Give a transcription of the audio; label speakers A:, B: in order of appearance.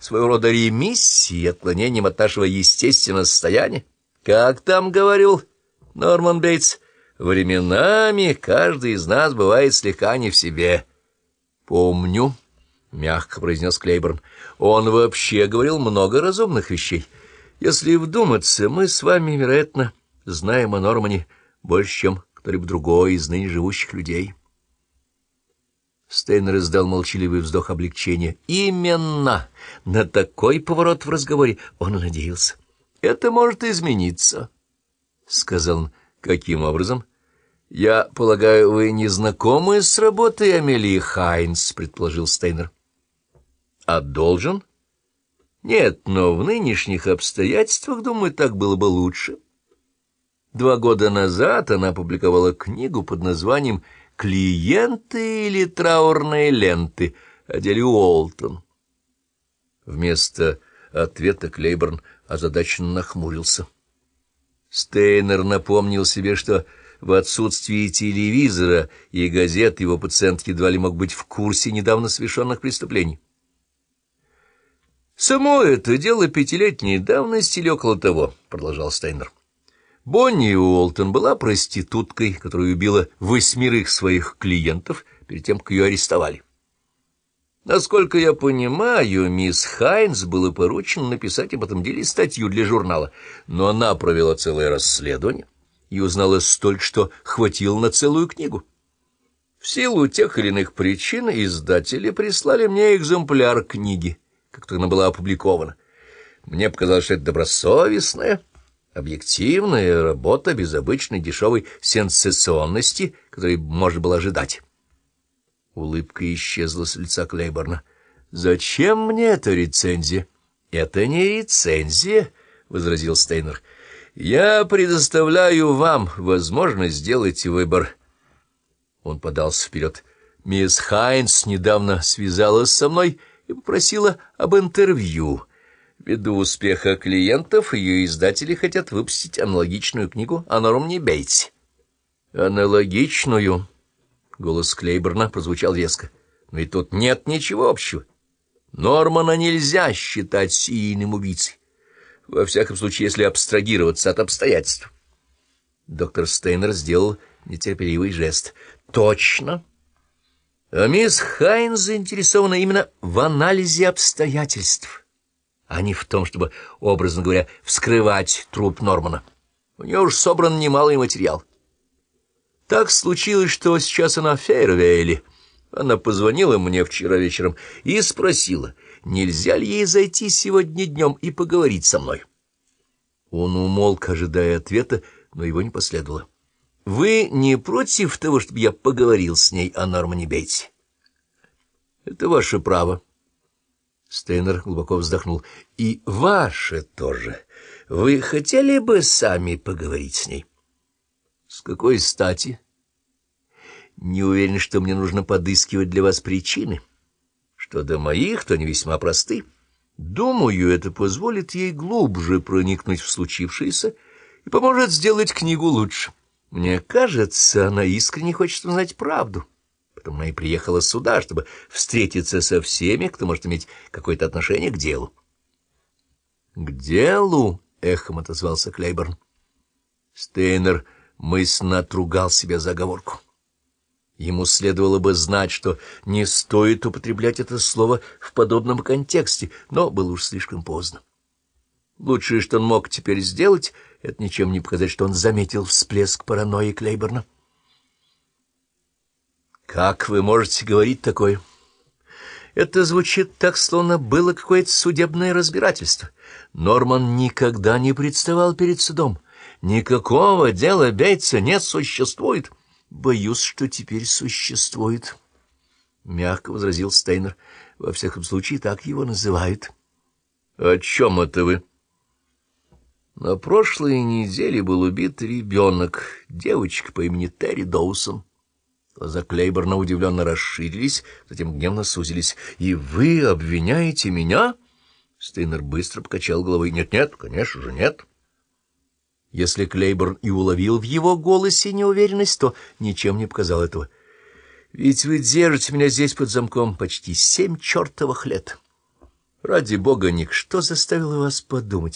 A: своего рода ремиссией, отклонением от нашего естественного состояния. Как там говорил Норман Бейтс, временами каждый из нас бывает слегка не в себе. Помню, — мягко произнес Клейборн, — он вообще говорил много разумных вещей. Если вдуматься, мы с вами, вероятно, знаем о Нормане больше, чем кто-либо другой из ныне живущих людей. Стейнер издал молчаливый вздох облегчения. Именно на такой поворот в разговоре он надеялся. — Это может измениться, — сказал он. — Каким образом? — Я полагаю, вы не знакомы с работой Амелии Хайнс, — предположил Стейнер. — А должен? — Нет, но в нынешних обстоятельствах, думаю, так было бы лучше. Два года назад она опубликовала книгу под названием «Связь» клиенты или траурные ленты о Уолтон. Вместо ответа Клейборн озадаченно нахмурился. Стейнер напомнил себе, что в отсутствии телевизора и газет его пациент едва ли мог быть в курсе недавно совершенных преступлений. «Само это дело пятилетней давности или около того», — продолжал Стейнер. Бонни Уолтон была проституткой, которая убила восьмерых своих клиентов перед тем, как ее арестовали. Насколько я понимаю, мисс Хайнс было поручено написать об этом деле статью для журнала, но она провела целое расследование и узнала столько, что хватило на целую книгу. В силу тех или иных причин издатели прислали мне экземпляр книги, как только она была опубликована. Мне показалось, что это добросовестная объективная работа без обычной дешевой сенсационности, которой можно было ожидать. Улыбка исчезла с лица Клейборна. «Зачем мне эта рецензия?» «Это не рецензия», — возразил Стейнер. «Я предоставляю вам возможность сделать выбор». Он подался вперед. «Мисс Хайнс недавно связалась со мной и попросила об интервью». Ввиду успеха клиентов, ее издатели хотят выпустить аналогичную книгу о Нормане Бейтсе. «Аналогичную?» — голос Клейберна прозвучал резко. «Но и тут нет ничего общего. Нормана нельзя считать серийным убийцей. Во всяком случае, если абстрагироваться от обстоятельств». Доктор Стейнер сделал нетерпеливый жест. «Точно!» А мисс Хайн заинтересована именно в анализе обстоятельств а не в том, чтобы, образно говоря, вскрывать труп Нормана. У нее уж собран немалый материал. Так случилось, что сейчас она в Фейервейле. Она позвонила мне вчера вечером и спросила, нельзя ли ей зайти сегодня днем и поговорить со мной. Он умолк, ожидая ответа, но его не последовало. «Вы не против того, чтобы я поговорил с ней о Нормане Бейтсе?» «Это ваше право». Стейнер глубоко вздохнул. — И ваше тоже. Вы хотели бы сами поговорить с ней? — С какой стати? — Не уверен, что мне нужно подыскивать для вас причины. Что до моих, то они весьма просты. Думаю, это позволит ей глубже проникнуть в случившееся и поможет сделать книгу лучше. Мне кажется, она искренне хочет узнать правду. — Поэтому и приехала сюда, чтобы встретиться со всеми, кто может иметь какое-то отношение к делу. — К делу? — эхом отозвался Клейборн. Стейнер мысленно отругал себя за оговорку. Ему следовало бы знать, что не стоит употреблять это слово в подобном контексте, но было уж слишком поздно. Лучшее, что он мог теперь сделать, — это ничем не показать, что он заметил всплеск паранойи Клейборна. Как вы можете говорить такое? Это звучит так, словно было какое-то судебное разбирательство. Норман никогда не представал перед судом. Никакого дела Бейтса не существует. Боюсь, что теперь существует. Мягко возразил Стейнер. Во всяком случае, так его называют. — О чем это вы? На прошлой неделе был убит ребенок, девочка по имени Терри Доусон. Глаза Клейборна удивленно расширились, затем гневно сузились. «И вы обвиняете меня?» Стейнер быстро покачал головой. «Нет-нет, конечно же, нет». Если Клейборн и уловил в его голосе неуверенность, то ничем не показал этого. «Ведь вы держите меня здесь под замком почти семь чертовых лет. Ради бога, Ник, что заставило вас подумать,